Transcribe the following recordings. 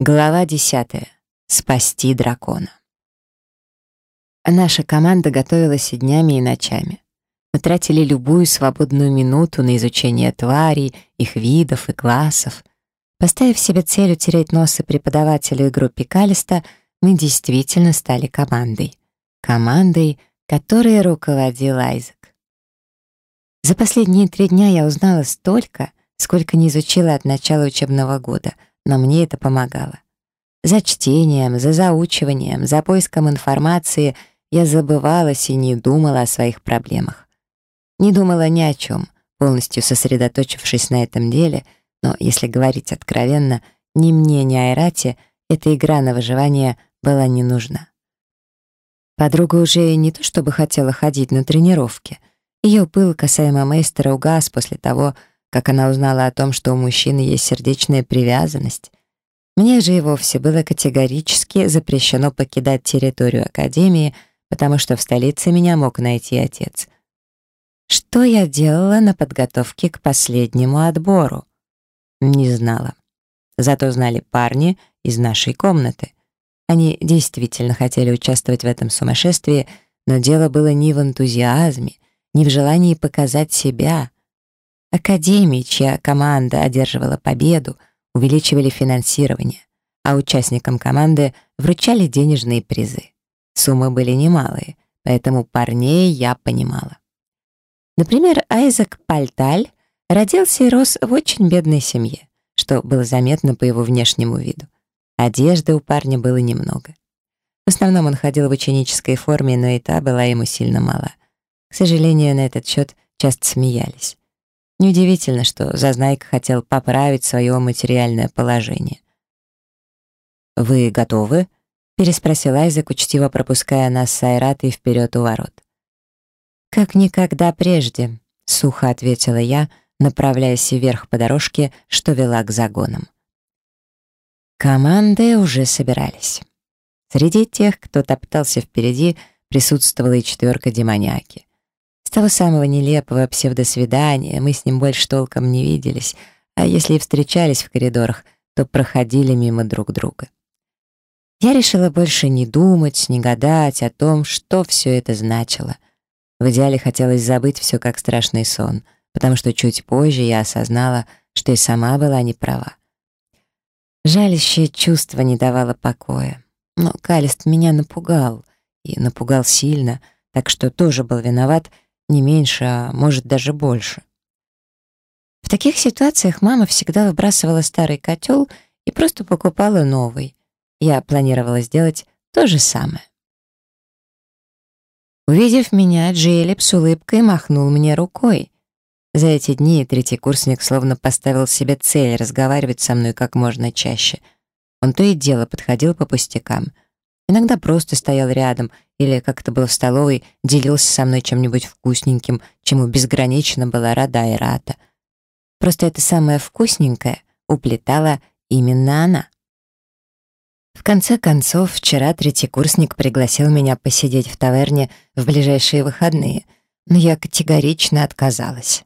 Глава 10. Спасти дракона. Наша команда готовилась днями, и ночами. Мы тратили любую свободную минуту на изучение тварей, их видов и классов. Поставив себе цель утереть носы преподавателю и группе Калиста, мы действительно стали командой. Командой, которой руководил Айзек. За последние три дня я узнала столько, сколько не изучила от начала учебного года — но мне это помогало. За чтением, за заучиванием, за поиском информации я забывалась и не думала о своих проблемах. Не думала ни о чем, полностью сосредоточившись на этом деле, но, если говорить откровенно, ни мне, ни Айрате эта игра на выживание была не нужна. Подруга уже не то чтобы хотела ходить на тренировки. Ее пыл касаемо мейстера угас после того, как она узнала о том, что у мужчины есть сердечная привязанность. Мне же и вовсе было категорически запрещено покидать территорию Академии, потому что в столице меня мог найти отец. Что я делала на подготовке к последнему отбору? Не знала. Зато знали парни из нашей комнаты. Они действительно хотели участвовать в этом сумасшествии, но дело было не в энтузиазме, не в желании показать себя, Академии, чья команда одерживала победу, увеличивали финансирование, а участникам команды вручали денежные призы. Суммы были немалые, поэтому парней я понимала. Например, Айзек Пальталь родился и рос в очень бедной семье, что было заметно по его внешнему виду. Одежды у парня было немного. В основном он ходил в ученической форме, но и та была ему сильно мала. К сожалению, на этот счет часто смеялись. Неудивительно, что Зазнайка хотел поправить свое материальное положение. «Вы готовы?» — переспросила Айзек, учтиво пропуская нас с Айратой вперед у ворот. «Как никогда прежде», — сухо ответила я, направляясь вверх по дорожке, что вела к загонам. Команды уже собирались. Среди тех, кто топтался впереди, присутствовала и четверка демониаки — с того самого нелепого псевдосвидания мы с ним больше толком не виделись, а если и встречались в коридорах, то проходили мимо друг друга. Я решила больше не думать, не гадать о том, что все это значило. В идеале хотелось забыть все как страшный сон, потому что чуть позже я осознала, что и сама была не права. Жалящее чувство не давало покоя. Но Калист меня напугал, и напугал сильно, так что тоже был виноват — не меньше, а может даже больше. В таких ситуациях мама всегда выбрасывала старый котел и просто покупала новый. Я планировала сделать то же самое. Увидев меня, Джейлип с улыбкой махнул мне рукой. За эти дни третий курсник словно поставил себе цель разговаривать со мной как можно чаще. Он то и дело подходил по пустякам — Иногда просто стоял рядом или, как это было в столовой, делился со мной чем-нибудь вкусненьким, чему безгранично была рада и рада. Просто это самое вкусненькое уплетала именно она. В конце концов, вчера третий курсник пригласил меня посидеть в таверне в ближайшие выходные, но я категорично отказалась.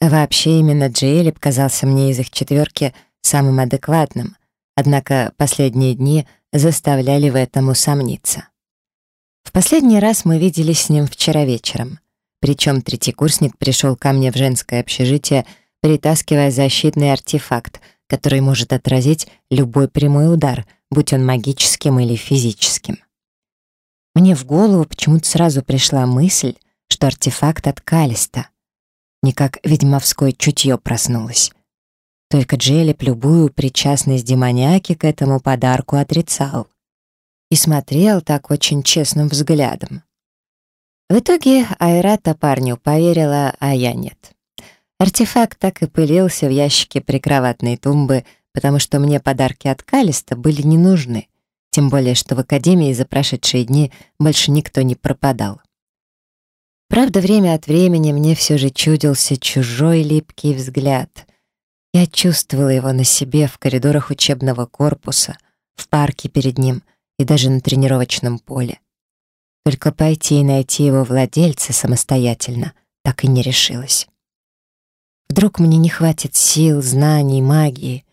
Вообще, именно Джейлип казался мне из их четверки самым адекватным, Однако последние дни заставляли в этом усомниться. В последний раз мы виделись с ним вчера вечером. Причем третий курсник пришел ко мне в женское общежитие, притаскивая защитный артефакт, который может отразить любой прямой удар, будь он магическим или физическим. Мне в голову почему-то сразу пришла мысль, что артефакт от Калиста. Не как ведьмовское чутье проснулось. Только Джелеп любую причастность демоняки к этому подарку отрицал и смотрел так очень честным взглядом. В итоге Айрата парню поверила, а я нет. Артефакт так и пылился в ящике прикроватной тумбы, потому что мне подарки от Калиста были не нужны, тем более что в Академии за прошедшие дни больше никто не пропадал. Правда, время от времени мне все же чудился чужой липкий взгляд — я чувствовала его на себе в коридорах учебного корпуса, в парке перед ним и даже на тренировочном поле. Только пойти и найти его владельца самостоятельно так и не решилась. Вдруг мне не хватит сил, знаний, магии.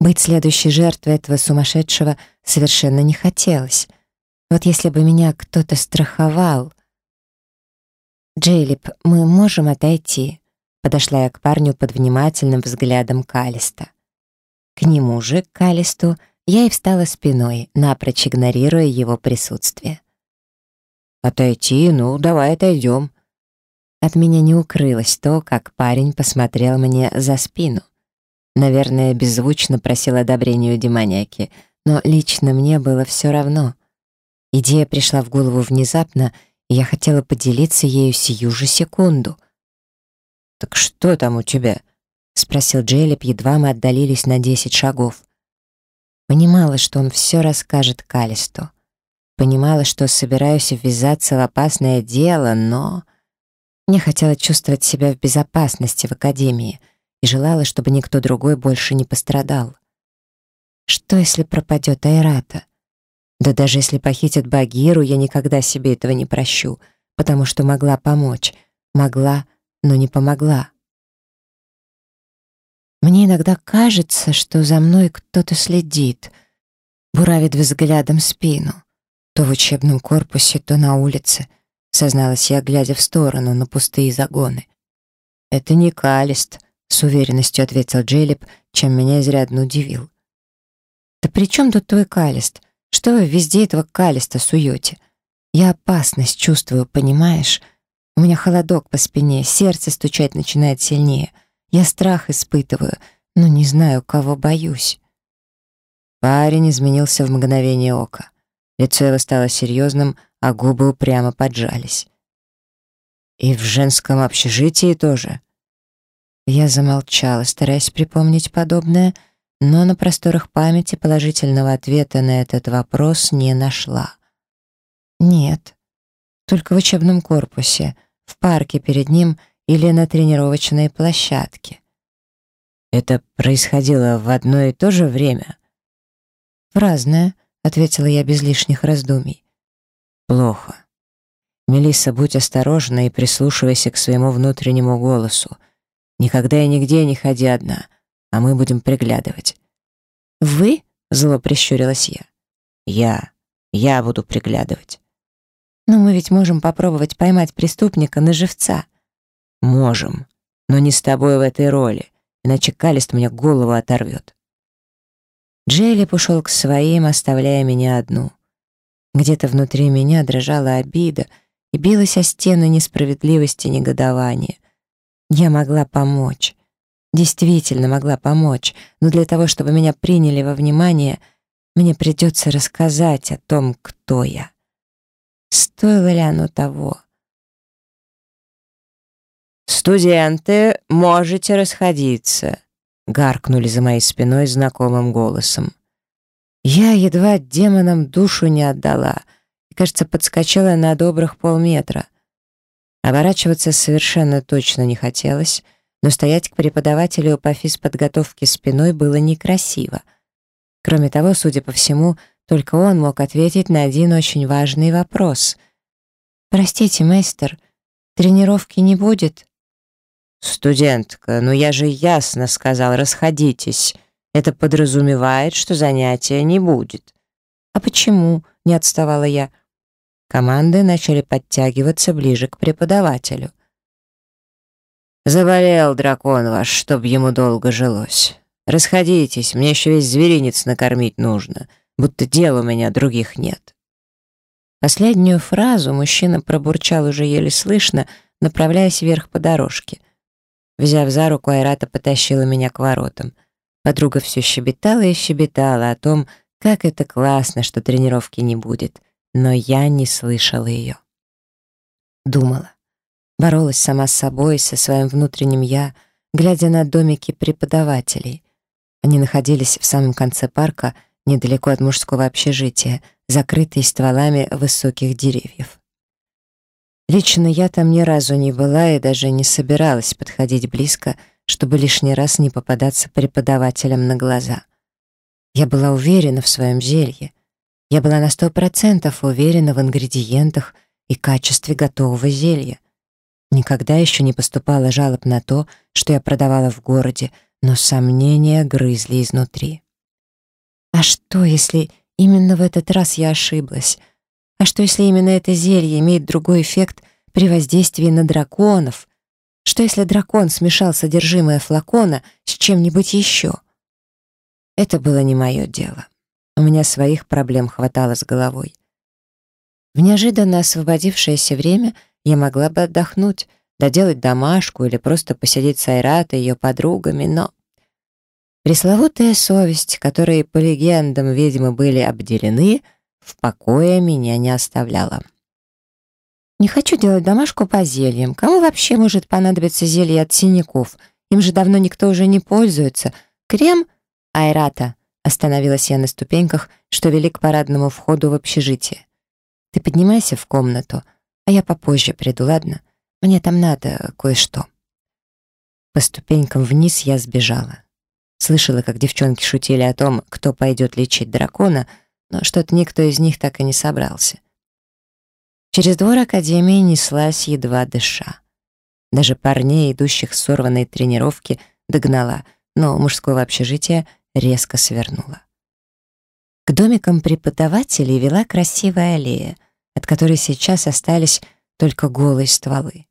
Быть следующей жертвой этого сумасшедшего совершенно не хотелось. Вот если бы меня кто-то страховал... «Джейлип, мы можем отойти?» подошла я к парню под внимательным взглядом Калиста. К нему же, к Калисту, я и встала спиной, напрочь игнорируя его присутствие. «Отойти? Ну, давай отойдем». От меня не укрылось то, как парень посмотрел мне за спину. Наверное, беззвучно просил одобрения у демоняки, но лично мне было все равно. Идея пришла в голову внезапно, и я хотела поделиться ею сию же секунду — «Так что там у тебя?» — спросил Джейлеп, едва мы отдалились на десять шагов. Понимала, что он все расскажет Калисту. Понимала, что собираюсь ввязаться в опасное дело, но... Мне хотела чувствовать себя в безопасности в академии и желала, чтобы никто другой больше не пострадал. Что, если пропадет Айрата? Да даже если похитят Багиру, я никогда себе этого не прощу, потому что могла помочь, могла но не помогла. Мне иногда кажется, что за мной кто-то следит, буравит взглядом спину, то в учебном корпусе, то на улице, созналась я, глядя в сторону на пустые загоны. «Это не Калист», — с уверенностью ответил Джейлеп, чем меня изрядно удивил. «Да при чем тут твой Калист? Что вы везде этого Калиста суете? Я опасность чувствую, понимаешь?» У меня холодок по спине, сердце стучать начинает сильнее. Я страх испытываю, но не знаю, кого боюсь. Парень изменился в мгновение ока. Лицо его стало серьезным, а губы упрямо поджались. «И в женском общежитии тоже?» Я замолчала, стараясь припомнить подобное, но на просторах памяти положительного ответа на этот вопрос не нашла. «Нет, только в учебном корпусе, в парке перед ним или на тренировочной площадке. Это происходило в одно и то же время? В разное, ответила я без лишних раздумий. Плохо. Мелисса, будь осторожна и прислушивайся к своему внутреннему голосу. Никогда и нигде не ходи одна, а мы будем приглядывать. Вы? Зло прищурилась я. Я. Я буду приглядывать. Но мы ведь можем попробовать поймать преступника на живца. Можем, но не с тобой в этой роли, иначе Калист мне голову оторвет. Джейлип ушел к своим, оставляя меня одну. Где-то внутри меня дрожала обида и билась о стены несправедливости и негодования. Я могла помочь. Действительно могла помочь, но для того, чтобы меня приняли во внимание, мне придется рассказать о том, кто я стоило ли оно того? «Студенты, можете расходиться», — гаркнули за моей спиной знакомым голосом. Я едва демонам душу не отдала и, кажется, подскочила на добрых полметра. Оборачиваться совершенно точно не хотелось, но стоять к преподавателю по физподготовке спиной было некрасиво. Кроме того, судя по всему, — только он мог ответить на один очень важный вопрос. «Простите, мастер, тренировки не будет?» «Студентка, ну я же ясно сказал, расходитесь. Это подразумевает, что занятия не будет». «А почему?» — не отставала я. Команды начали подтягиваться ближе к преподавателю. «Заболел дракон ваш, чтоб ему долго жилось. Расходитесь, мне еще весь зверинец накормить нужно» будто дело меня других нет. Последнюю фразу мужчина пробурчал уже еле слышно, направляясь вверх по дорожке. Взяв за руку, Айрата потащила меня к воротам. Подруга все щебетала и щебетала о том, как это классно, что тренировки не будет, но я не слышала ее. Думала. Боролась сама с собой, со своим внутренним «я», глядя на домики преподавателей. Они находились в самом конце парка — недалеко от мужского общежития, закрытой стволами высоких деревьев. Лично я там ни разу не была и даже не собиралась подходить близко, чтобы лишний раз не попадаться преподавателям на глаза. Я была уверена в своем зелье. Я была на сто процентов уверена в ингредиентах и качестве готового зелья. Никогда еще не поступало жалоб на то, что я продавала в городе, но сомнения грызли изнутри. А что, если именно в этот раз я ошиблась? А что, если именно это зелье имеет другой эффект при воздействии на драконов? Что, если дракон смешал содержимое флакона с чем-нибудь еще? Это было не мое дело. У меня своих проблем хватало с головой. В неожиданно освободившееся время я могла бы отдохнуть, доделать домашку или просто посидеть с Айратой и ее подругами, но... Пресловутая совесть, которой, по легендам, ведьмы были обделены, в покое меня не оставляла. «Не хочу делать домашку по зельям. Кому вообще может понадобиться зелье от синяков? Им же давно никто уже не пользуется. Крем? Айрата!» Остановилась я на ступеньках, что вели к парадному входу в общежитие. «Ты поднимайся в комнату, а я попозже приду, ладно? Мне там надо кое-что». По ступенькам вниз я сбежала. Слышала, как девчонки шутили о том, кто пойдет лечить дракона, но что-то никто из них так и не собрался. Через двор Академии неслась, едва дыша. Даже парней, идущих с сорванной тренировки, догнала, но мужского общежития резко свернула. К домикам преподавателей вела красивая аллея, от которой сейчас остались только голые стволы.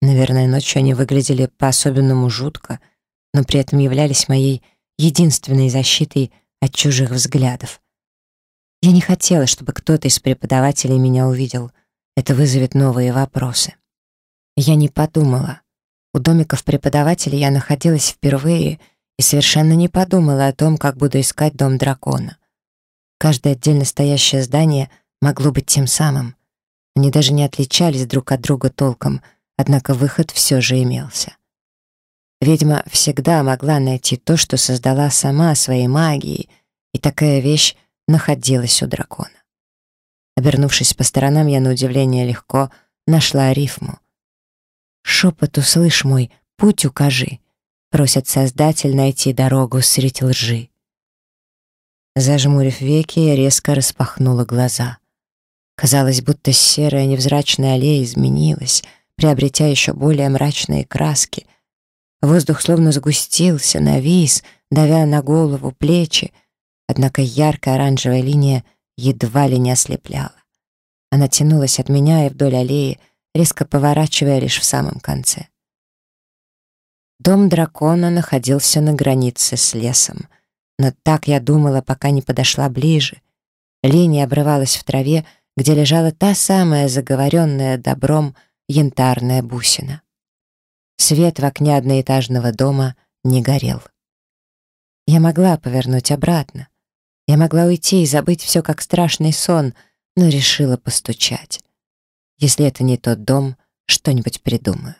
Наверное, ночью они выглядели по-особенному жутко — но при этом являлись моей единственной защитой от чужих взглядов. Я не хотела, чтобы кто-то из преподавателей меня увидел. Это вызовет новые вопросы. Я не подумала. У домиков преподавателей я находилась впервые и совершенно не подумала о том, как буду искать дом дракона. Каждое отдельно стоящее здание могло быть тем самым. Они даже не отличались друг от друга толком, однако выход все же имелся. Ведьма всегда могла найти то, что создала сама своей магией, и такая вещь находилась у дракона. Обернувшись по сторонам, я на удивление легко нашла рифму. «Шепот услышь мой, путь укажи», — просят Создатель найти дорогу средь лжи. Зажмурив веки, я резко распахнула глаза. Казалось, будто серая невзрачная аллея изменилась, приобретя еще более мрачные краски, Воздух словно сгустился, навис, давя на голову, плечи. Однако яркая оранжевая линия едва ли не ослепляла. Она тянулась от меня и вдоль аллеи, резко поворачивая лишь в самом конце. Дом дракона находился на границе с лесом. Но так я думала, пока не подошла ближе. Линия обрывалась в траве, где лежала та самая заговоренная добром янтарная бусина. Свет в окне одноэтажного дома не горел. Я могла повернуть обратно. Я могла уйти и забыть все как страшный сон, но решила постучать. Если это не тот дом, что-нибудь придумаю.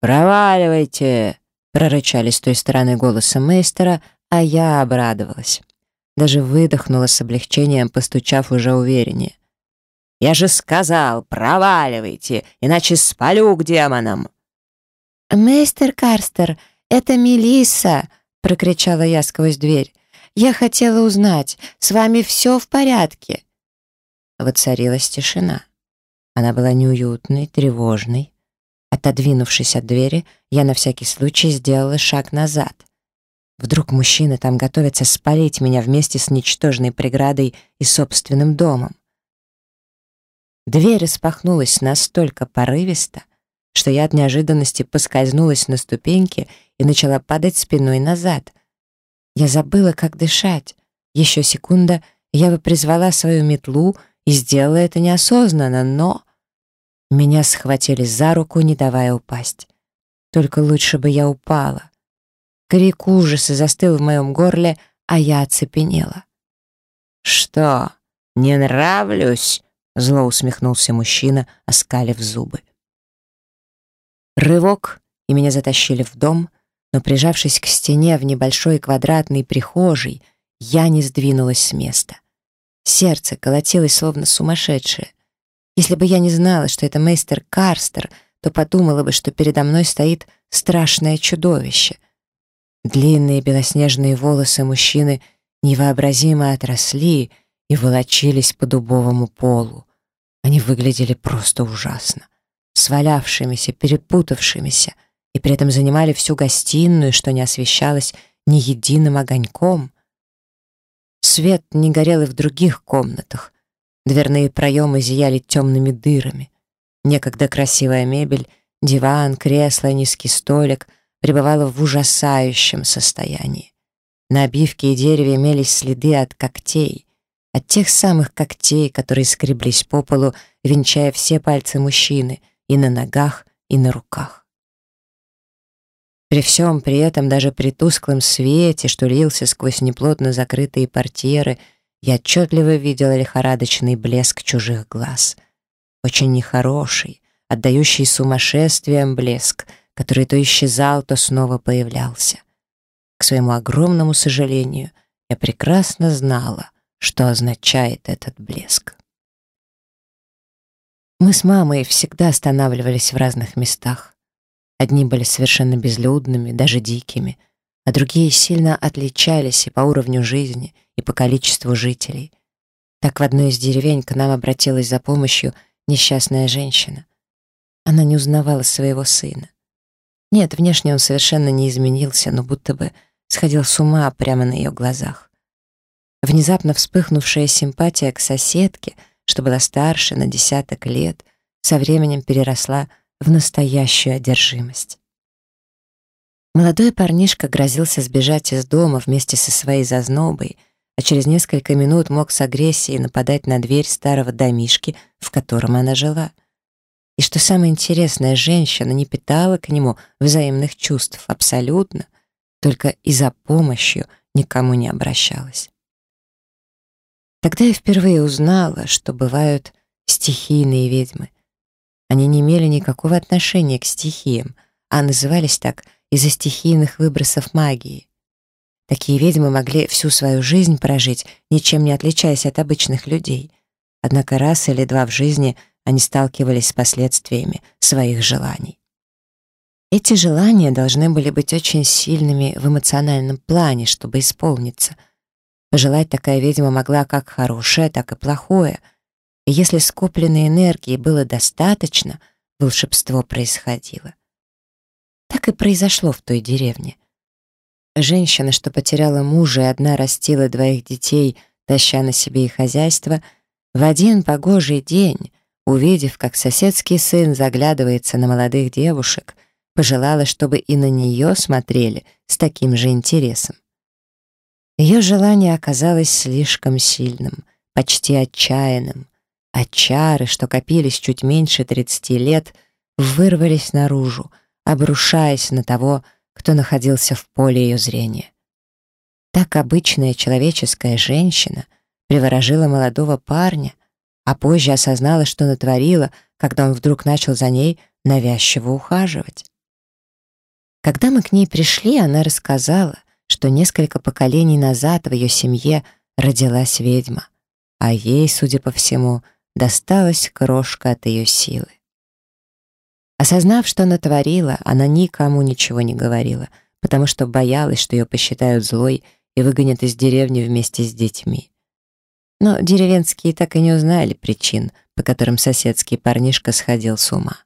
«Проваливайте!» — прорычали с той стороны голоса мейстера, а я обрадовалась. Даже выдохнула с облегчением, постучав уже увереннее. Я же сказал, проваливайте, иначе спалю к демонам!» мистер Карстер, это Мелиса, — прокричала я сквозь дверь. «Я хотела узнать, с вами все в порядке?» Воцарилась тишина. Она была неуютной, тревожной. Отодвинувшись от двери, я на всякий случай сделала шаг назад. Вдруг мужчины там готовятся спалить меня вместе с ничтожной преградой и собственным домом. Дверь распахнулась настолько порывисто, что я от неожиданности поскользнулась на ступеньке и начала падать спиной назад. Я забыла, как дышать. Еще секунда, я бы призвала свою метлу и сделала это неосознанно, но... Меня схватили за руку, не давая упасть. Только лучше бы я упала. Крик ужаса застыл в моем горле, а я оцепенела. «Что, не нравлюсь?» Зло усмехнулся мужчина, оскалив зубы. Рывок, и меня затащили в дом, но прижавшись к стене в небольшой квадратной прихожей, я не сдвинулась с места. Сердце колотилось словно сумасшедшее. Если бы я не знала, что это мейстер Карстер, то подумала бы, что передо мной стоит страшное чудовище. Длинные белоснежные волосы мужчины невообразимо отросли — и волочились по дубовому полу. Они выглядели просто ужасно, свалявшимися, перепутавшимися, и при этом занимали всю гостиную, что не освещалось ни единым огоньком. Свет не горел и в других комнатах. Дверные проемы зияли темными дырами. Некогда красивая мебель, диван, кресло, низкий столик пребывала в ужасающем состоянии. На обивке и дереве имелись следы от когтей — от тех самых когтей, которые скреблись по полу, венчая все пальцы мужчины и на ногах, и на руках. При всем при этом, даже при тусклом свете, что лился сквозь неплотно закрытые портьеры, я отчетливо видела лихорадочный блеск чужих глаз. Очень нехороший, отдающий сумасшествием блеск, который то исчезал, то снова появлялся. К своему огромному сожалению, я прекрасно знала, что означает этот блеск. Мы с мамой всегда останавливались в разных местах. Одни были совершенно безлюдными, даже дикими, а другие сильно отличались и по уровню жизни, и по количеству жителей. Так в одной из деревень к нам обратилась за помощью несчастная женщина. Она не узнавала своего сына. Нет, внешне он совершенно не изменился, но будто бы сходил с ума прямо на ее глазах. Внезапно вспыхнувшая симпатия к соседке, что была старше на десяток лет, со временем переросла в настоящую одержимость. Молодой парнишка грозился сбежать из дома вместе со своей зазнобой, а через несколько минут мог с агрессией нападать на дверь старого домишки, в котором она жила. И что самое интересное, женщина не питала к нему взаимных чувств абсолютно, только и за помощью никому не обращалась. Тогда я впервые узнала, что бывают стихийные ведьмы. Они не имели никакого отношения к стихиям, а назывались так из-за стихийных выбросов магии. Такие ведьмы могли всю свою жизнь прожить, ничем не отличаясь от обычных людей. Однако раз или два в жизни они сталкивались с последствиями своих желаний. Эти желания должны были быть очень сильными в эмоциональном плане, чтобы исполниться — Пожелать такая ведьма могла как хорошее, так и плохое. И если скопленной энергии было достаточно, волшебство происходило. Так и произошло в той деревне. Женщина, что потеряла мужа и одна растила двоих детей, таща на себе и хозяйство, в один погожий день, увидев, как соседский сын заглядывается на молодых девушек, пожелала, чтобы и на нее смотрели с таким же интересом. Ее желание оказалось слишком сильным, почти отчаянным. А чары, что копились чуть меньше 30 лет, вырвались наружу, обрушаясь на того, кто находился в поле ее зрения. Так обычная человеческая женщина приворожила молодого парня, а позже осознала, что натворила, когда он вдруг начал за ней навязчиво ухаживать. Когда мы к ней пришли, она рассказала, что несколько поколений назад в ее семье родилась ведьма, а ей, судя по всему, досталась крошка от ее силы. Осознав, что она творила, она никому ничего не говорила, потому что боялась, что ее посчитают злой и выгонят из деревни вместе с детьми. Но деревенские так и не узнали причин, по которым соседский парнишка сходил с ума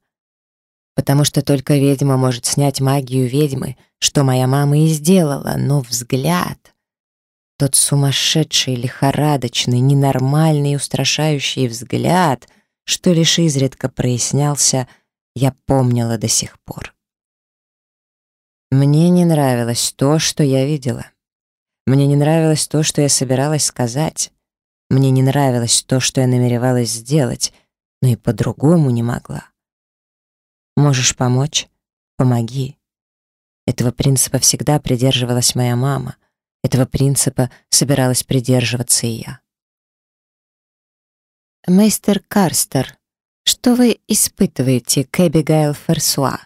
потому что только ведьма может снять магию ведьмы, что моя мама и сделала, но взгляд... Тот сумасшедший, лихорадочный, ненормальный и устрашающий взгляд, что лишь изредка прояснялся, я помнила до сих пор. Мне не нравилось то, что я видела. Мне не нравилось то, что я собиралась сказать. Мне не нравилось то, что я намеревалась сделать, но и по-другому не могла. Можешь помочь? Помоги. Этого принципа всегда придерживалась моя мама. Этого принципа собиралась придерживаться и я. Мейстер Карстер, что вы испытываете к Эбигейл Ферсуа?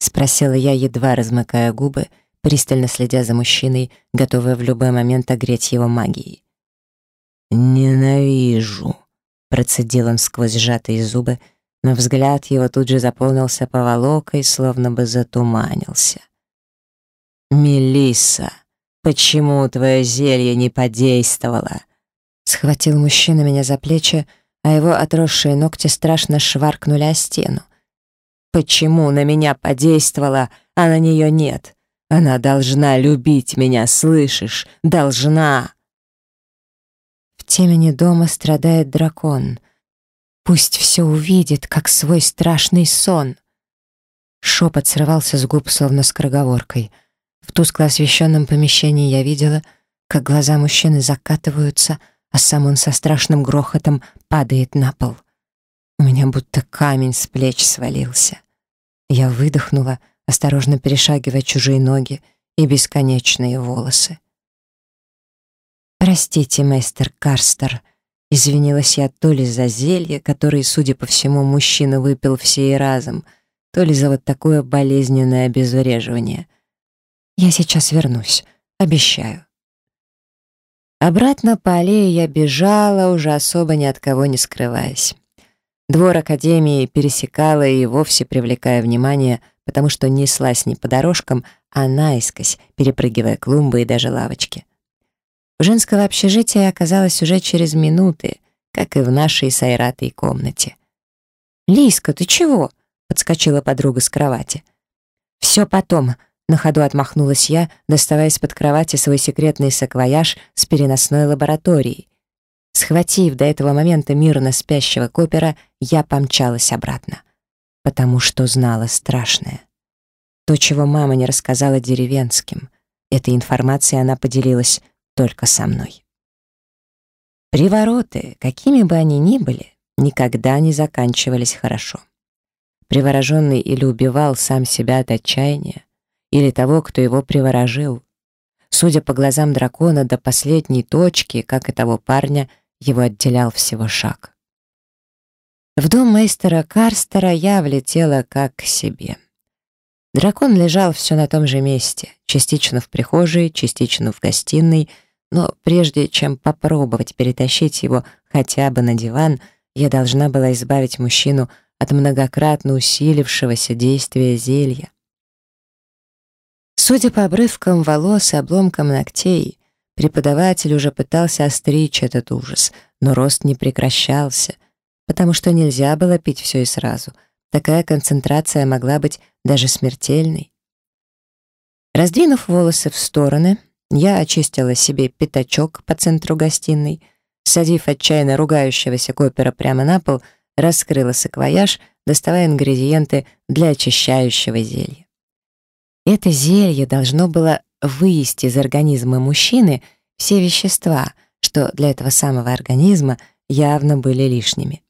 Спросила я, едва размыкая губы, пристально следя за мужчиной, готовая в любой момент огреть его магией. «Ненавижу», — процедил он сквозь сжатые зубы, но взгляд его тут же заполнился поволокой, словно бы затуманился. Мелиса, почему твое зелье не подействовало?» Схватил мужчина меня за плечи, а его отросшие ногти страшно шваркнули о стену. «Почему на меня подействовало, а на нее нет? Она должна любить меня, слышишь? Должна!» В темени дома страдает дракон — Пусть все увидит, как свой страшный сон. Шепот срывался с губ, словно скороговоркой. В тускло освещенном помещении я видела, как глаза мужчины закатываются, а сам он со страшным грохотом падает на пол. У меня будто камень с плеч свалился. Я выдохнула, осторожно перешагивая чужие ноги и бесконечные волосы. «Простите, мейстер Карстер», Извинилась я то ли за зелье, которое, судя по всему, мужчина выпил все и разом, то ли за вот такое болезненное обезвреживание. Я сейчас вернусь, обещаю. Обратно по аллее я бежала, уже особо ни от кого не скрываясь. Двор Академии пересекала и вовсе привлекая внимание, потому что неслась не по дорожкам, а наискось, перепрыгивая клумбы и даже лавочки. Женского общежития оказалось уже через минуты, как и в нашей с комнате. «Лиска, ты чего?» — подскочила подруга с кровати. «Все потом», — на ходу отмахнулась я, доставая из-под кровати свой секретный саквояж с переносной лабораторией. Схватив до этого момента мирно спящего Копера, я помчалась обратно, потому что знала страшное. То, чего мама не рассказала деревенским. Этой информацией она поделилась только со мной. Привороты, какими бы они ни были, никогда не заканчивались хорошо. Привороженный или убивал сам себя от отчаяния, или того, кто его приворожил. Судя по глазам дракона, до последней точки, как и того парня, его отделял всего шаг. В дом мейстера Карстера я влетела как к себе. Дракон лежал все на том же месте, частично в прихожей, частично в гостиной, но прежде чем попробовать перетащить его хотя бы на диван, я должна была избавить мужчину от многократно усилившегося действия зелья. Судя по обрывкам волос и обломкам ногтей, преподаватель уже пытался остричь этот ужас, но рост не прекращался, потому что нельзя было пить все и сразу — Такая концентрация могла быть даже смертельной. Раздвинув волосы в стороны, я очистила себе пятачок по центру гостиной, садив отчаянно ругающегося копера прямо на пол, раскрыла саквояж, доставая ингредиенты для очищающего зелья. Это зелье должно было вывести из организма мужчины все вещества, что для этого самого организма явно были лишними.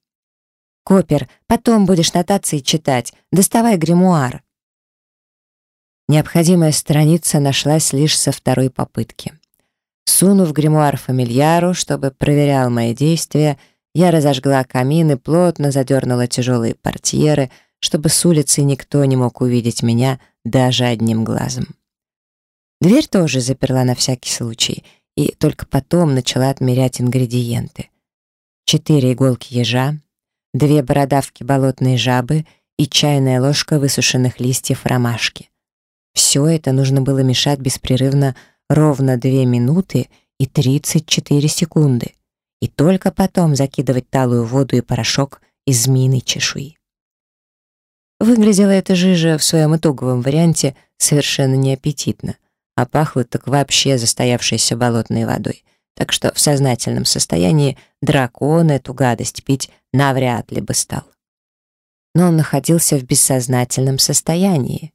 Копер, потом будешь нотации читать. Доставай гримуар». Необходимая страница нашлась лишь со второй попытки. Сунув гримуар фамильяру, чтобы проверял мои действия, я разожгла камин и плотно задернула тяжелые портьеры, чтобы с улицы никто не мог увидеть меня даже одним глазом. Дверь тоже заперла на всякий случай, и только потом начала отмерять ингредиенты. Четыре иголки ежа, Две бородавки болотной жабы и чайная ложка высушенных листьев ромашки. Все это нужно было мешать беспрерывно ровно 2 минуты и 34 секунды, и только потом закидывать талую воду и порошок из змеиной чешуи. Выглядела эта жижа в своем итоговом варианте совершенно неаппетитно, а пахло так вообще застоявшейся болотной водой — так что в сознательном состоянии дракон эту гадость пить навряд ли бы стал. Но он находился в бессознательном состоянии.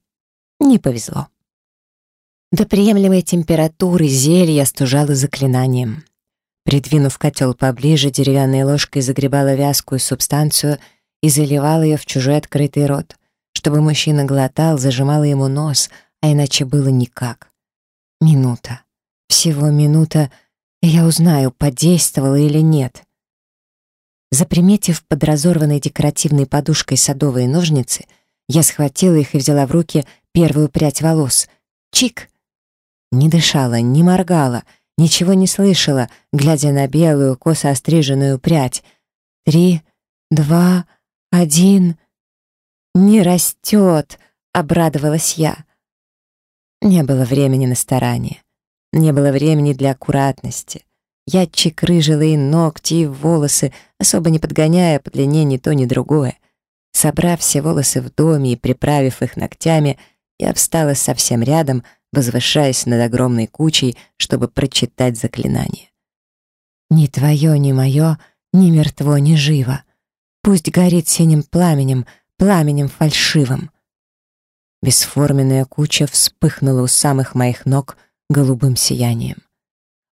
Не повезло. До приемлемой температуры зелье остужало заклинанием. Придвинув котел поближе, деревянной ложкой загребала вязкую субстанцию и заливала ее в чужой открытый рот, чтобы мужчина глотал, зажимал ему нос, а иначе было никак. Минута. Всего минута — я узнаю, подействовало или нет. Заприметив под разорванной декоративной подушкой садовые ножницы, я схватила их и взяла в руки первую прядь волос. Чик! Не дышала, не моргала, ничего не слышала, глядя на белую, косо остриженную прядь. Три, два, один... «Не растет!» — обрадовалась я. Не было времени на старание. Не было времени для аккуратности. Я чекрыжила и ногти, и волосы, особо не подгоняя по длине ни то, ни другое. Собрав все волосы в доме и приправив их ногтями, я встала совсем рядом, возвышаясь над огромной кучей, чтобы прочитать заклинание. «Ни твое, ни мое, ни мертво, ни живо. Пусть горит синим пламенем, пламенем фальшивым». Бесформенная куча вспыхнула у самых моих ног — голубым сиянием.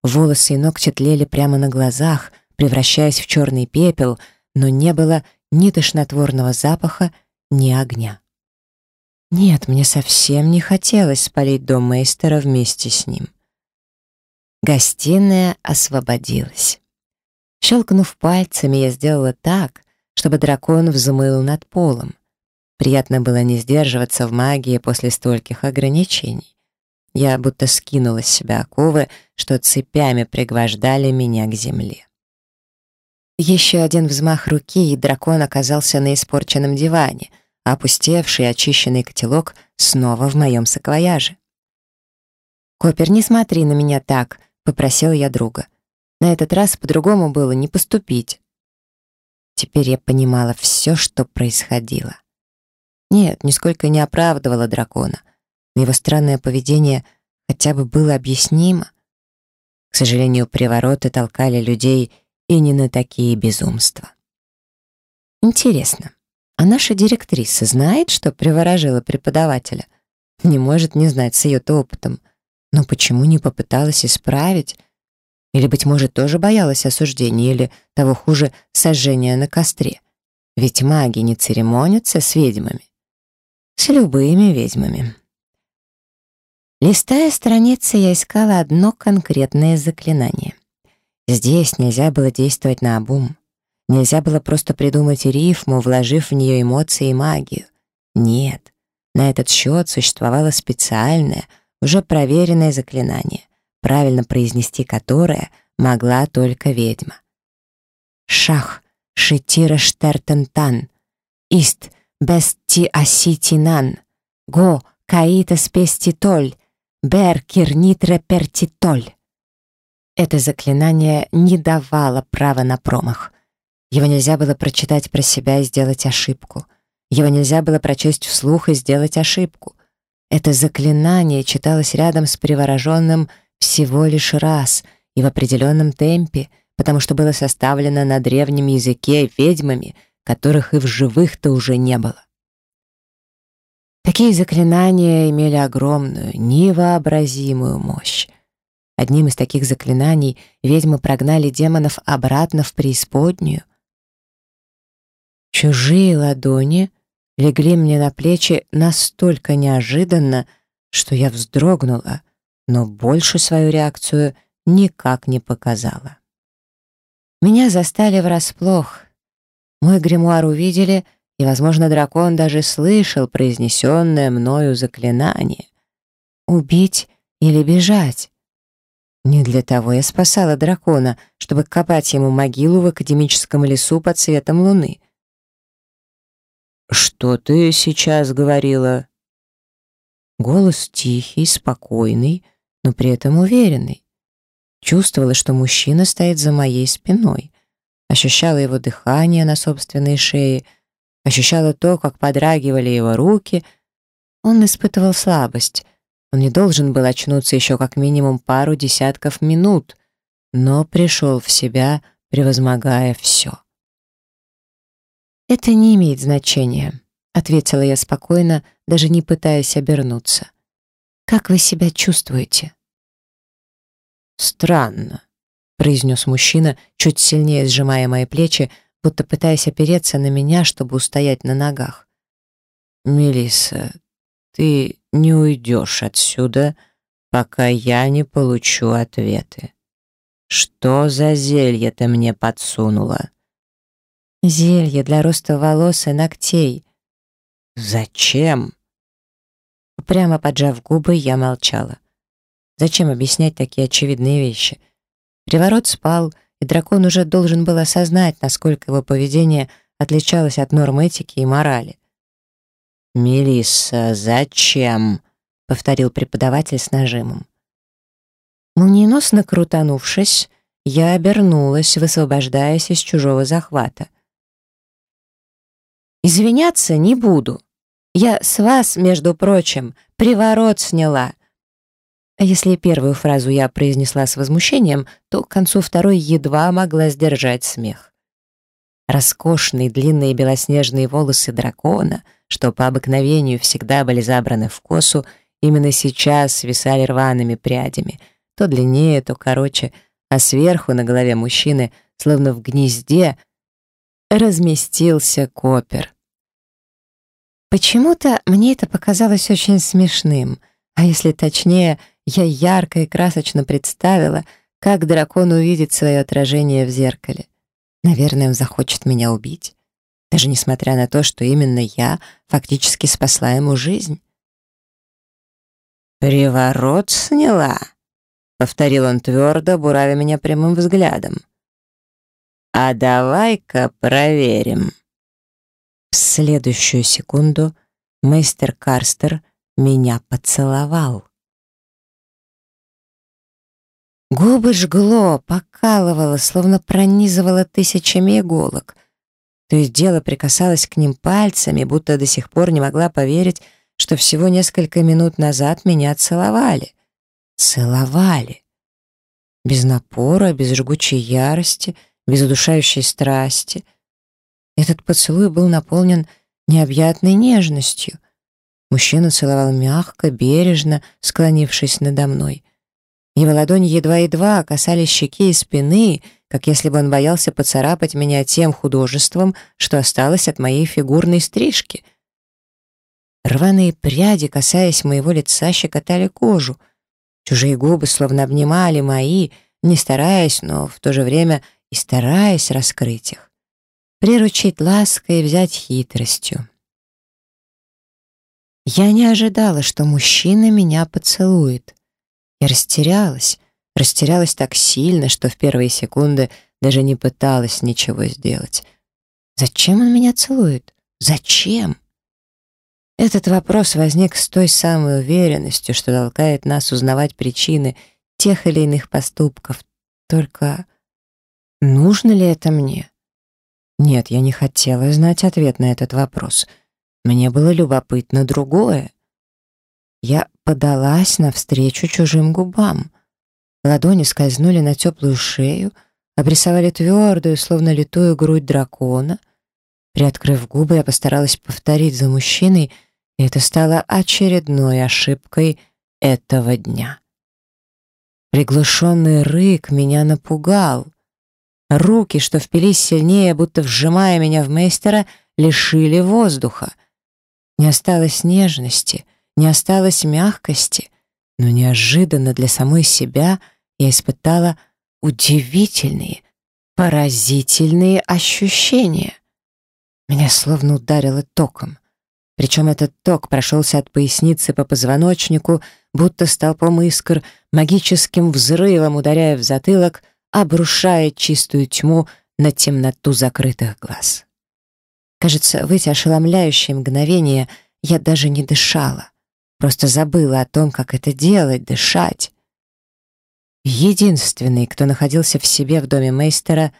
Волосы и ногти тлели прямо на глазах, превращаясь в черный пепел, но не было ни тошнотворного запаха, ни огня. Нет, мне совсем не хотелось спалить дом мейстера вместе с ним. Гостиная освободилась. Щелкнув пальцами, я сделала так, чтобы дракон взмыл над полом. Приятно было не сдерживаться в магии после стольких ограничений. Я будто скинула с себя оковы, что цепями пригвождали меня к земле. Еще один взмах руки, и дракон оказался на испорченном диване, а опустевший очищенный котелок снова в моем саквояже. «Копер, не смотри на меня так», — попросил я друга. «На этот раз по-другому было не поступить». Теперь я понимала все, что происходило. Нет, нисколько не оправдывала дракона но его странное поведение хотя бы было объяснимо. К сожалению, привороты толкали людей и не на такие безумства. Интересно, а наша директриса знает, что приворожила преподавателя? Не может не знать с ее-то опытом. Но почему не попыталась исправить? Или, быть может, тоже боялась осуждения или, того хуже, сожжения на костре? Ведь маги не церемонятся с ведьмами. С любыми ведьмами. Листая страницы, я искала одно конкретное заклинание. Здесь нельзя было действовать на обум. Нельзя было просто придумать рифму, вложив в нее эмоции и магию. Нет, на этот счет существовало специальное, уже проверенное заклинание, правильно произнести которое могла только ведьма. Шах шитира штертентан, ист бести аситинан, го каита спести толь, Беркернит реперти-толь. Это заклинание не давало права на промах. Его нельзя было прочитать про себя и сделать ошибку. Его нельзя было прочесть вслух и сделать ошибку. Это заклинание читалось рядом с привороженным всего лишь раз и в определенном темпе, потому что было составлено на древнем языке ведьмами, которых и в живых-то уже не было. Такие заклинания имели огромную, невообразимую мощь. Одним из таких заклинаний ведьмы прогнали демонов обратно в преисподнюю. Чужие ладони легли мне на плечи настолько неожиданно, что я вздрогнула, но больше свою реакцию никак не показала. Меня застали врасплох. Мой гримуар увидели — и, возможно, дракон даже слышал произнесенное мною заклинание. Убить или бежать? Не для того я спасала дракона, чтобы копать ему могилу в академическом лесу под светом луны. «Что ты сейчас говорила?» Голос тихий, спокойный, но при этом уверенный. Чувствовала, что мужчина стоит за моей спиной. Ощущала его дыхание на собственной шее — Ощущала то, как подрагивали его руки. Он испытывал слабость. Он не должен был очнуться еще как минимум пару десятков минут, но пришел в себя, превозмогая все. «Это не имеет значения», — ответила я спокойно, даже не пытаясь обернуться. «Как вы себя чувствуете?» «Странно», — произнес мужчина, чуть сильнее сжимая мои плечи, — будто пытаясь опереться на меня, чтобы устоять на ногах. «Мелисса, ты не уйдешь отсюда, пока я не получу ответы. Что за зелье ты мне подсунула?» «Зелье для роста волос и ногтей». «Зачем?» Прямо поджав губы, я молчала. Зачем объяснять такие очевидные вещи? Приворот спал, — и дракон уже должен был осознать, насколько его поведение отличалось от норм этики и морали. «Мелисса, зачем?» — повторил преподаватель с нажимом. Молниеносно крутанувшись, я обернулась, высвобождаясь из чужого захвата. «Извиняться не буду. Я с вас, между прочим, приворот сняла. Если первую фразу я произнесла с возмущением, то к концу второй едва могла сдержать смех. Роскошные длинные белоснежные волосы дракона, что по обыкновению всегда были забраны в косу, именно сейчас свисали рваными прядями, то длиннее, то короче, а сверху на голове мужчины, словно в гнезде, разместился копер. Почему-то мне это показалось очень смешным, а если точнее — я ярко и красочно представила, как дракон увидит свое отражение в зеркале. Наверное, он захочет меня убить. Даже несмотря на то, что именно я фактически спасла ему жизнь. «Приворот сняла», — повторил он твердо, буравя меня прямым взглядом. «А давай-ка проверим». В следующую секунду мейстер Карстер меня поцеловал. Губы жгло, покалывало, словно пронизывало тысячами иголок. То есть дело прикасалось к ним пальцами, будто до сих пор не могла поверить, что всего несколько минут назад меня целовали. Целовали. Без напора, без жгучей ярости, без удушающей страсти. Этот поцелуй был наполнен необъятной нежностью. Мужчина целовал мягко, бережно, склонившись надо мной. Его ладони едва едва касались щеки и спины, как если бы он боялся поцарапать меня тем художеством, что осталось от моей фигурной стрижки. Рваные пряди, касаясь моего лица, щекотали кожу. Чужие губы словно обнимали мои, не стараясь, но в то же время и стараясь раскрыть их. Приручить лаской и взять хитростью. Я не ожидала, что мужчина меня поцелует. Я растерялась, растерялась так сильно, что в первые секунды даже не пыталась ничего сделать. Зачем он меня целует? Зачем? Этот вопрос возник с той самой уверенностью, что толкает нас узнавать причины тех или иных поступков. Только нужно ли это мне? Нет, я не хотела знать ответ на этот вопрос. Мне было любопытно другое. Я подалась навстречу чужим губам. Ладони скользнули на теплую шею, обрисовали твердую, словно литую грудь дракона. Приоткрыв губы, я постаралась повторить за мужчиной, и это стало очередной ошибкой этого дня. Приглушенный рык меня напугал. Руки, что впились сильнее, будто вжимая меня в мейстера, лишили воздуха. Не осталось нежности — не осталось мягкости, но неожиданно для самой себя я испытала удивительные, поразительные ощущения. Меня словно ударило током. Причем этот ток прошелся от поясницы по позвоночнику, будто столпом искр, магическим взрывом ударяя в затылок, обрушая чистую тьму на темноту закрытых глаз. Кажется, в эти ошеломляющие мгновения я даже не дышала. Просто забыла о том, как это делать, дышать. Единственный, кто находился в себе в доме Мейстера,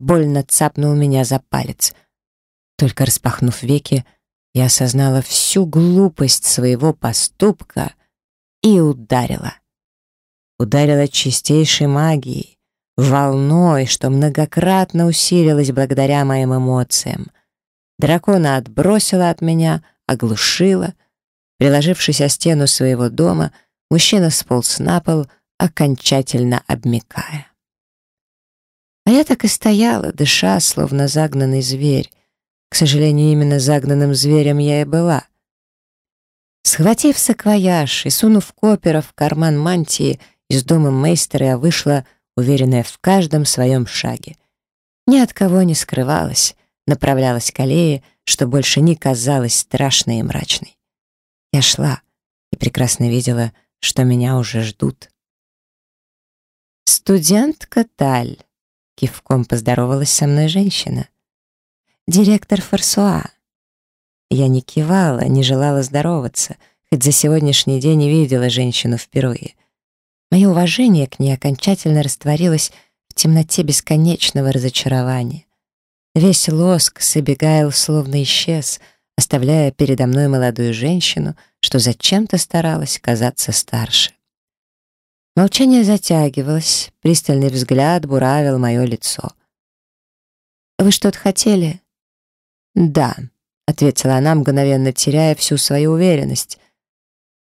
больно цапнул меня за палец. Только распахнув веки, я осознала всю глупость своего поступка и ударила. Ударила чистейшей магией, волной, что многократно усилилась благодаря моим эмоциям. Дракона отбросила от меня, оглушила — Приложившись о стену своего дома, мужчина сполз на пол, окончательно обмекая. А я так и стояла, дыша, словно загнанный зверь. К сожалению, именно загнанным зверем я и была. Схватив саквояж и сунув копера в карман мантии, из дома мейстера я вышла, уверенная в каждом своем шаге. Ни от кого не скрывалась, направлялась к аллее, что больше не казалась страшной и мрачной. Я шла и прекрасно видела, что меня уже ждут. «Студентка Таль», — кивком поздоровалась со мной женщина. «Директор Фарсуа». Я не кивала, не желала здороваться, хоть за сегодняшний день не видела женщину впервые. Мое уважение к ней окончательно растворилось в темноте бесконечного разочарования. Весь лоск с словно исчез — оставляя передо мной молодую женщину, что зачем-то старалась казаться старше. Молчание затягивалось, пристальный взгляд буравил мое лицо. «Вы что-то хотели?» «Да», — ответила она, мгновенно теряя всю свою уверенность.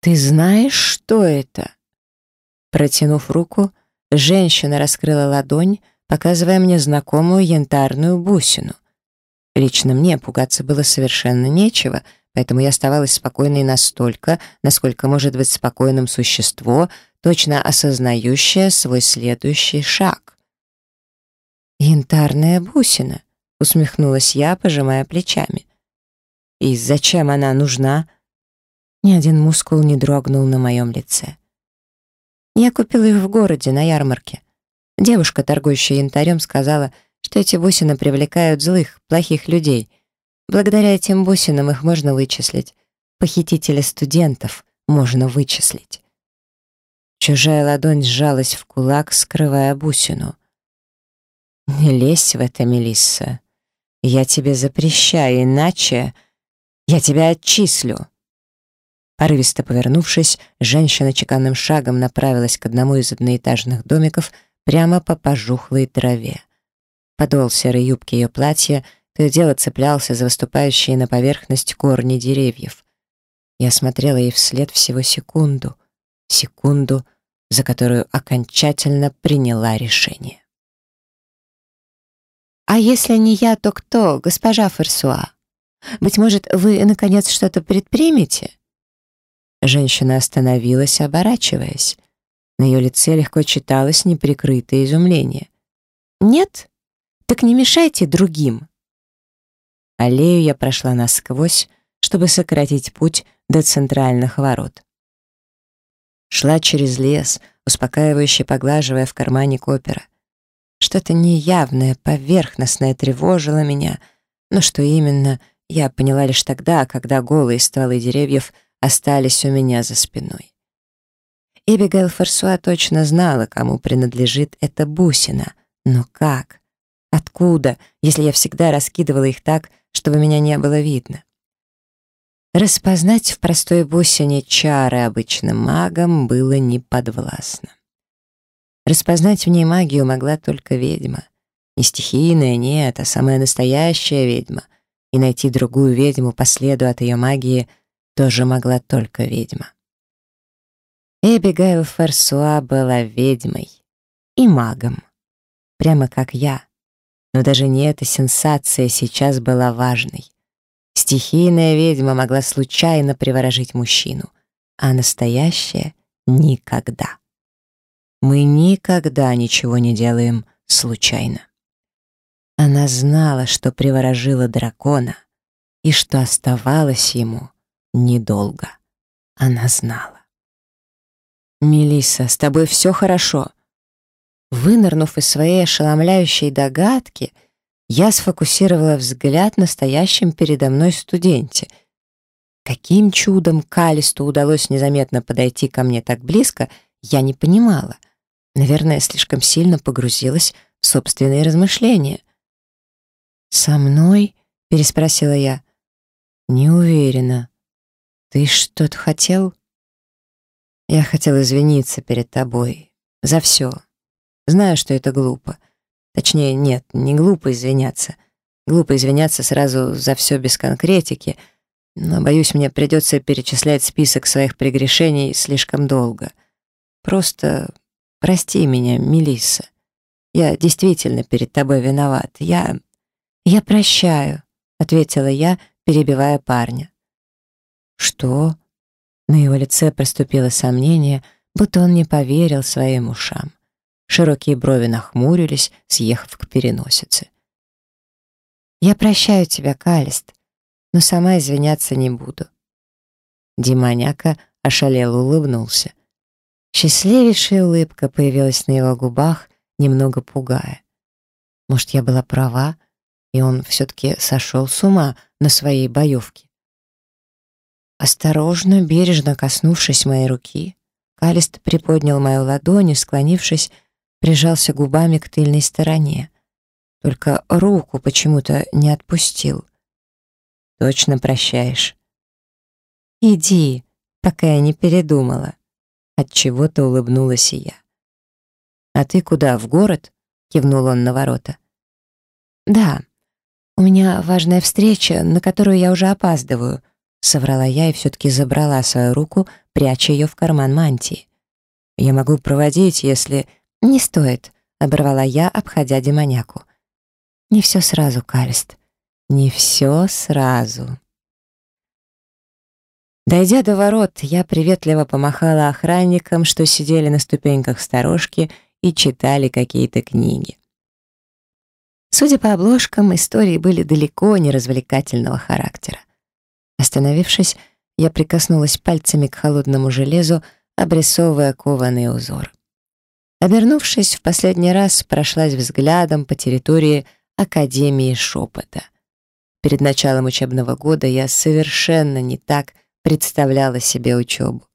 «Ты знаешь, что это?» Протянув руку, женщина раскрыла ладонь, показывая мне знакомую янтарную бусину — Лично мне пугаться было совершенно нечего, поэтому я оставалась спокойной настолько, насколько может быть спокойным существо, точно осознающее свой следующий шаг. «Янтарная бусина», — усмехнулась я, пожимая плечами. «И зачем она нужна?» Ни один мускул не дрогнул на моем лице. Я купила ее в городе, на ярмарке. Девушка, торгующая янтарем, сказала — что эти бусины привлекают злых, плохих людей. Благодаря этим бусинам их можно вычислить. Похитителя студентов можно вычислить. Чужая ладонь сжалась в кулак, скрывая бусину. «Не лезь в это, Мелисса. Я тебе запрещаю, иначе я тебя отчислю». Порывисто повернувшись, женщина чеканным шагом направилась к одному из одноэтажных домиков прямо по пожухлой траве подол подолся юбке ее платья, то и дело цеплялся за выступающие на поверхность корни деревьев. Я смотрела ей вслед всего секунду, секунду, за которую окончательно приняла решение. «А если не я, то кто, госпожа Ферсуа? Быть может, вы, наконец, что-то предпримете?» Женщина остановилась, оборачиваясь. На ее лице легко читалось неприкрытое изумление. «Нет?» Так не мешайте другим. Аллею я прошла насквозь, чтобы сократить путь до центральных ворот. Шла через лес, успокаивающе поглаживая в кармане копера. Что-то неявное, поверхностное тревожило меня, но что именно, я поняла лишь тогда, когда голые стволы деревьев остались у меня за спиной. Эбигейл Форсуа точно знала, кому принадлежит эта бусина, но как? Откуда, если я всегда раскидывала их так, чтобы меня не было видно? Распознать в простой бусине чары обычным магом было неподвластно. Распознать в ней магию могла только ведьма. Не стихийная, нет, а самая настоящая ведьма. И найти другую ведьму по следу от ее магии тоже могла только ведьма. Эбигейл Фарсуа была ведьмой и магом, прямо как я, но даже не эта сенсация сейчас была важной. Стихийная ведьма могла случайно приворожить мужчину, а настоящая — никогда. Мы никогда ничего не делаем случайно. Она знала, что приворожила дракона и что оставалось ему недолго. Она знала. Мелиса, с тобой все хорошо?» Вынырнув из своей ошеломляющей догадки, я сфокусировала взгляд на стоящем передо мной студенте. Каким чудом Калисту удалось незаметно подойти ко мне так близко, я не понимала. Наверное, слишком сильно погрузилась в собственные размышления. «Со мной?» — переспросила я. «Не уверена. Ты что-то хотел?» «Я хотел извиниться перед тобой. За все. Знаю, что это глупо. Точнее, нет, не глупо извиняться. Глупо извиняться сразу за все без конкретики, но, боюсь, мне придется перечислять список своих прегрешений слишком долго. Просто прости меня, Мелисса. Я действительно перед тобой виноват. Я... Я прощаю, — ответила я, перебивая парня. «Что?» На его лице проступило сомнение, будто он не поверил своим ушам. Широкие брови нахмурились, съехав к переносице. «Я прощаю тебя, Калист, но сама извиняться не буду». Димоняка ошалел улыбнулся. Счастливейшая улыбка появилась на его губах, немного пугая. Может, я была права, и он все-таки сошел с ума на своей боевке. Осторожно, бережно коснувшись моей руки, Калист приподнял мою ладонь и, склонившись, прижался губами к тыльной стороне. Только руку почему-то не отпустил. «Точно прощаешь?» «Иди, пока я не передумала». Отчего-то улыбнулась и я. «А ты куда, в город?» — кивнул он на ворота. «Да, у меня важная встреча, на которую я уже опаздываю», — соврала я и все-таки забрала свою руку, пряча ее в карман мантии. «Я могу проводить, если «Не стоит», — оборвала я, обходя демоняку. «Не все сразу, Калест. Не все сразу». Дойдя до ворот, я приветливо помахала охранникам, что сидели на ступеньках сторожки и читали какие-то книги. Судя по обложкам, истории были далеко не развлекательного характера. Остановившись, я прикоснулась пальцами к холодному железу, обрисовывая кованый узор. Обернувшись в последний раз, прошлась взглядом по территории Академии шепота. Перед началом учебного года я совершенно не так представляла себе учебу.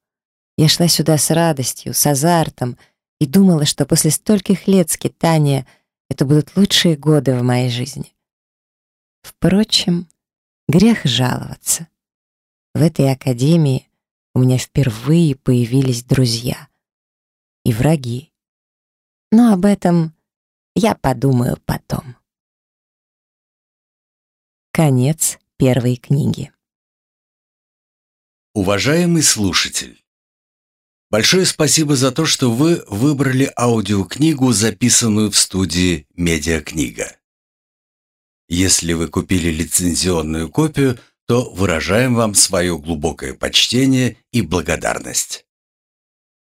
Я шла сюда с радостью, с азартом и думала, что после стольких лет скитания это будут лучшие годы в моей жизни. Впрочем, грех жаловаться. В этой академии у меня впервые появились друзья и враги но об этом я подумаю потом. Конец первой книги. Уважаемый слушатель, большое спасибо за то, что вы выбрали аудиокнигу, записанную в студии «Медиакнига». Если вы купили лицензионную копию, то выражаем вам свое глубокое почтение и благодарность.